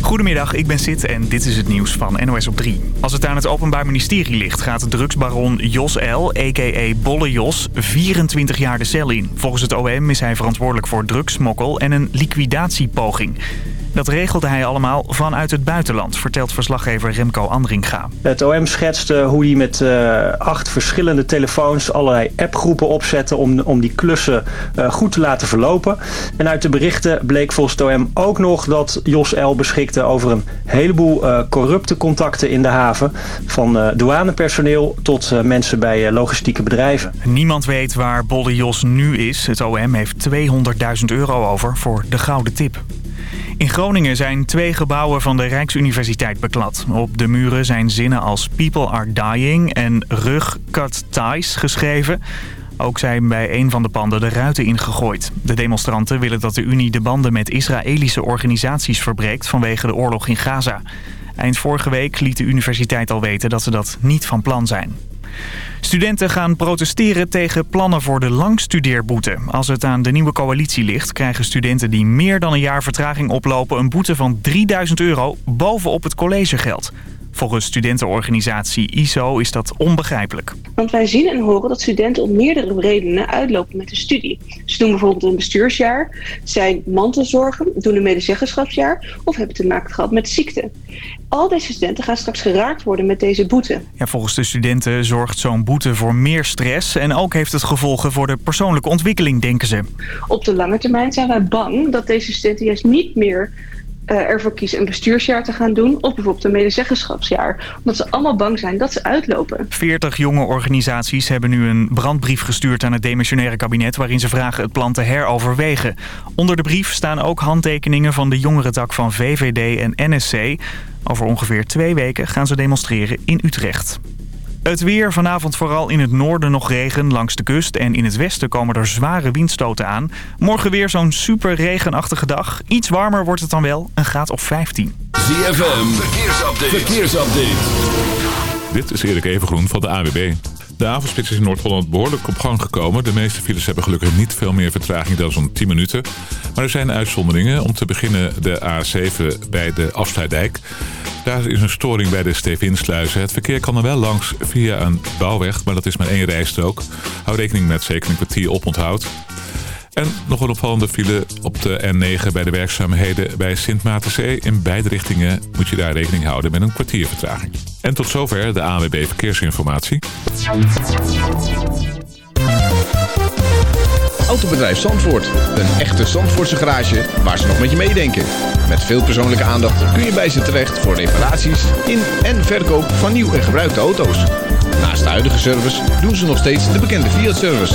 Goedemiddag, ik ben Sid en dit is het nieuws van NOS op 3. Als het aan het Openbaar Ministerie ligt, gaat drugsbaron Jos L., a.k.a. Bolle Jos, 24 jaar de cel in. Volgens het OM is hij verantwoordelijk voor drugsmokkel en een liquidatiepoging. Dat regelde hij allemaal vanuit het buitenland, vertelt verslaggever Remco Andringa. Het OM schetste hoe hij met uh, acht verschillende telefoons allerlei appgroepen opzette om, om die klussen uh, goed te laten verlopen. En uit de berichten bleek volgens het OM ook nog dat Jos L. beschikte over een heleboel uh, corrupte contacten in de haven. Van douanepersoneel tot mensen bij logistieke bedrijven. Niemand weet waar Bolle Jos nu is. Het OM heeft 200.000 euro over voor de gouden tip. In Groningen zijn twee gebouwen van de Rijksuniversiteit beklad. Op de muren zijn zinnen als People are dying en Rug cut ties geschreven. Ook zijn bij een van de panden de ruiten ingegooid. De demonstranten willen dat de Unie de banden met Israëlische organisaties verbreekt vanwege de oorlog in Gaza. Eind vorige week liet de universiteit al weten dat ze dat niet van plan zijn. Studenten gaan protesteren tegen plannen voor de langstudeerboete. Als het aan de nieuwe coalitie ligt, krijgen studenten die meer dan een jaar vertraging oplopen... een boete van 3000 euro bovenop het collegegeld. Volgens studentenorganisatie ISO is dat onbegrijpelijk. Want wij zien en horen dat studenten om meerdere redenen uitlopen met de studie. Ze doen bijvoorbeeld een bestuursjaar, zijn mantelzorgen, doen een medezeggenschapsjaar of hebben te maken gehad met ziekte. Al deze studenten gaan straks geraakt worden met deze boete. Ja, volgens de studenten zorgt zo'n boete voor meer stress en ook heeft het gevolgen voor de persoonlijke ontwikkeling, denken ze. Op de lange termijn zijn wij bang dat deze studenten juist niet meer ervoor kiezen een bestuursjaar te gaan doen... of bijvoorbeeld een medezeggenschapsjaar. Omdat ze allemaal bang zijn dat ze uitlopen. 40 jonge organisaties hebben nu een brandbrief gestuurd aan het demissionaire kabinet... waarin ze vragen het plan te heroverwegen. Onder de brief staan ook handtekeningen van de jongerentak van VVD en NSC. Over ongeveer twee weken gaan ze demonstreren in Utrecht. Het weer, vanavond vooral in het noorden nog regen langs de kust. En in het westen komen er zware windstoten aan. Morgen weer zo'n super regenachtige dag. Iets warmer wordt het dan wel, een graad of 15. ZFM, verkeersupdate. verkeersupdate. Dit is Erik Evengroen van de AWB. De avondspits is in Noord-Holland behoorlijk op gang gekomen. De meeste files hebben gelukkig niet veel meer vertraging dan zo'n 10 minuten. Maar er zijn uitzonderingen. Om te beginnen de A7 bij de Afsluitdijk. Daar is een storing bij de Stevinsluizen. Het verkeer kan er wel langs via een bouwweg, maar dat is maar één rijstrook. Hou rekening met zeker een kwartier oponthoud. En nog een opvallende file op de N9 bij de werkzaamheden bij Sint Maartenzee. In beide richtingen moet je daar rekening houden met een kwartier vertraging. En tot zover de ANWB Verkeersinformatie. Autobedrijf Zandvoort. Een echte Zandvoortse garage waar ze nog met je meedenken. Met veel persoonlijke aandacht kun je bij ze terecht voor reparaties in en verkoop van nieuw en gebruikte auto's. Naast de huidige service doen ze nog steeds de bekende Fiat-service.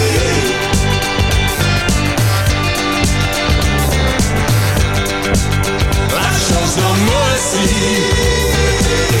No mercy.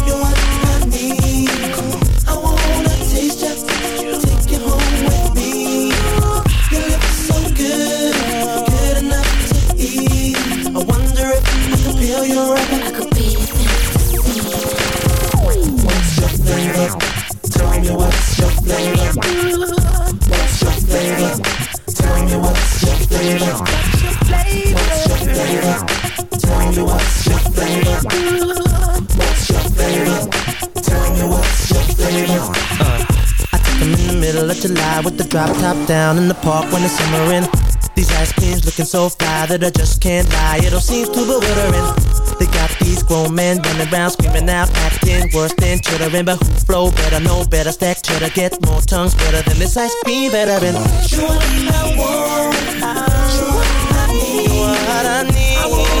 Tell me what's your flavor? What's your flavor? Tell me what's your flavor? What's your flavor? Tell me what's your flavor? What's your flavor? Tell me what's your flavor? Uh, I took them in the middle of July with the drop top down in the park when it's simmering. These ice creams looking so fly that I just can't lie. It all seems too bewildering. They got these grown men running around screaming out, acting worse than chittering. But who flow better, know better, stack cheddar, get more tongues better than this ice cream veteran. You are what I need. What I need. I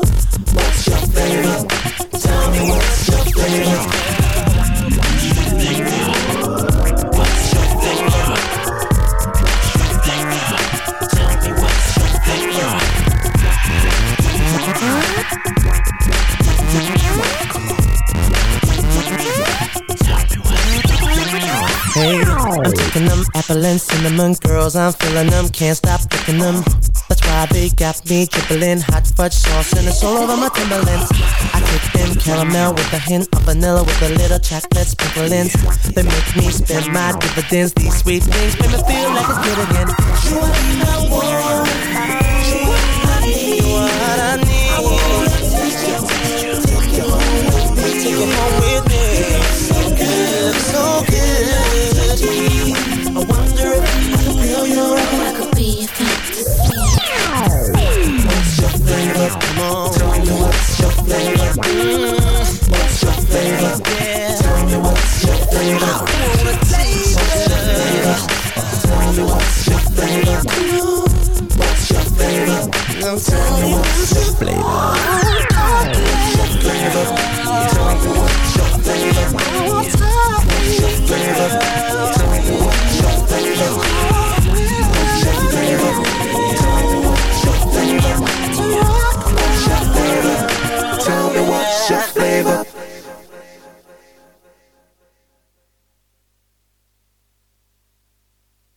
And girls. I'm feeling them, can't stop picking them. That's why they got me dribbling hot fudge sauce and it's all over my Timberlands. I take them caramel with a hint of vanilla with a little chocolate sprinkling. They make me spend my dividends. These sweet things make me feel like a kid again. You are what I need. You are what I need. I wanna taste you. Take you home with me. Take it home What's your flavor? Yeah. Tell me what's your flavor? I. Tell me what's your flavor? What's your flavor? Now tell me what's your flavor. What's your flavor? Tell me what's your flavor?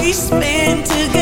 we spent together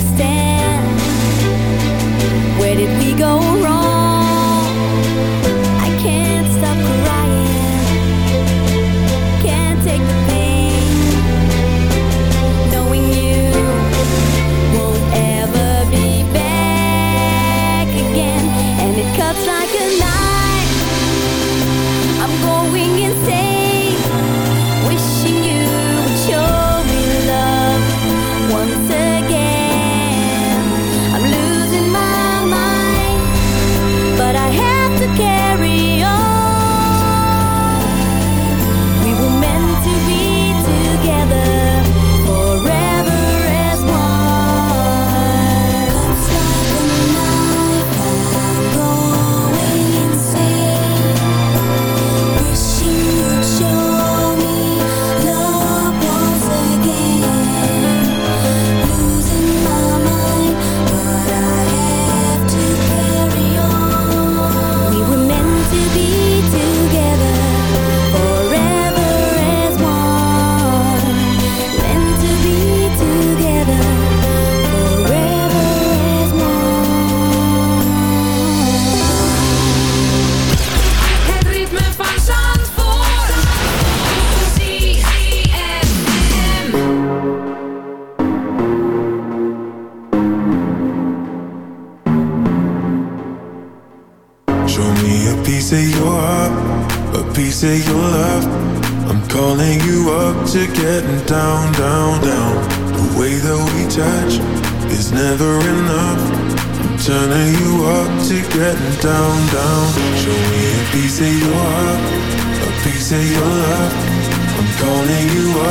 understand. Where did we go?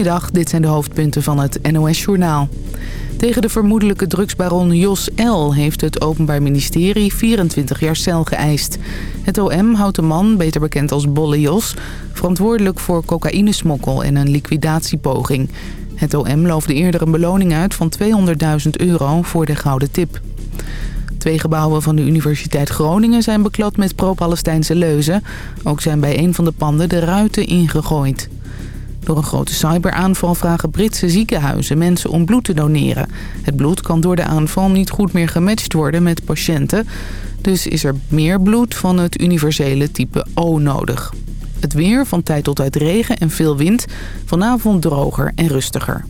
Goedemiddag, dit zijn de hoofdpunten van het NOS-journaal. Tegen de vermoedelijke drugsbaron Jos L. heeft het Openbaar Ministerie 24 jaar cel geëist. Het OM houdt de man, beter bekend als Bolle Jos... verantwoordelijk voor cocaïnesmokkel en een liquidatiepoging. Het OM loofde eerder een beloning uit van 200.000 euro voor de gouden tip. Twee gebouwen van de Universiteit Groningen zijn beklad met pro-Palestijnse leuzen. Ook zijn bij een van de panden de ruiten ingegooid. Door een grote cyberaanval vragen Britse ziekenhuizen mensen om bloed te doneren. Het bloed kan door de aanval niet goed meer gematcht worden met patiënten. Dus is er meer bloed van het universele type O nodig. Het weer, van tijd tot tijd regen en veel wind. Vanavond droger en rustiger.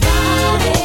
Come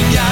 yeah.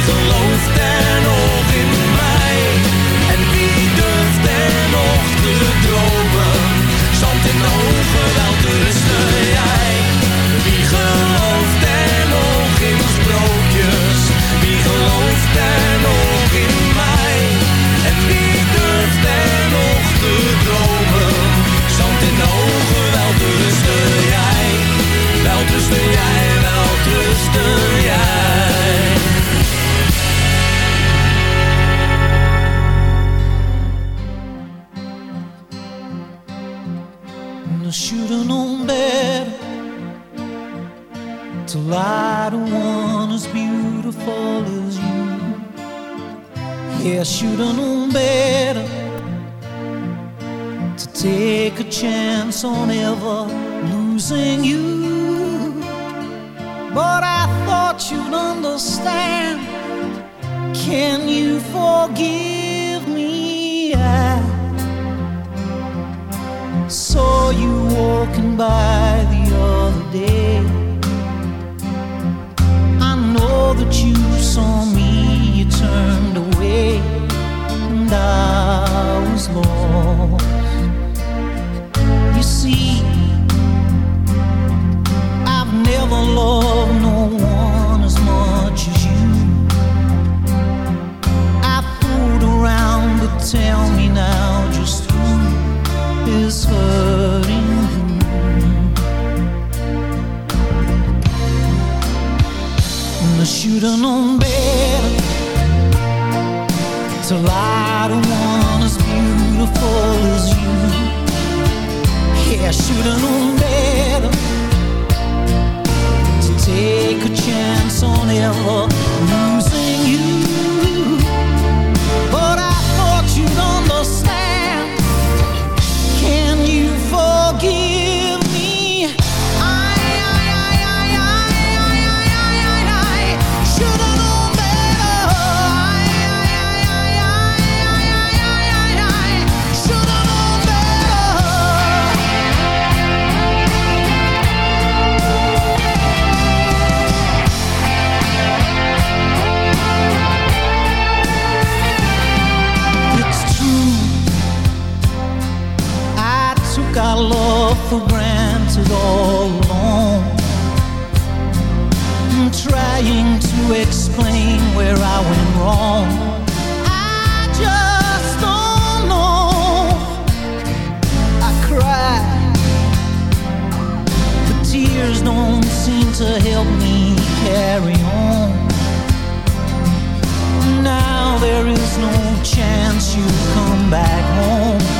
Wie gelooft er nog in mij? En wie durft er nog te dromen? Zand in ogen, wel tussen jij. Wie gelooft er nog in sprookjes? Wie gelooft er nog in mij? En wie durft er nog te dromen? Zand in ogen, wel tussen jij. Wel tussen jij, wel tussen. Take a chance on ever losing you. But I thought you'd understand. Can you forgive me? I saw you walking by the other day. I know that you saw me, you turned away, and I. Trying to explain where I went wrong. I just don't know. I cry, but tears don't seem to help me carry on. Now there is no chance you'll come back home.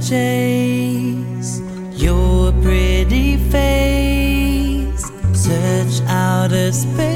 Chase your pretty face, search outer space.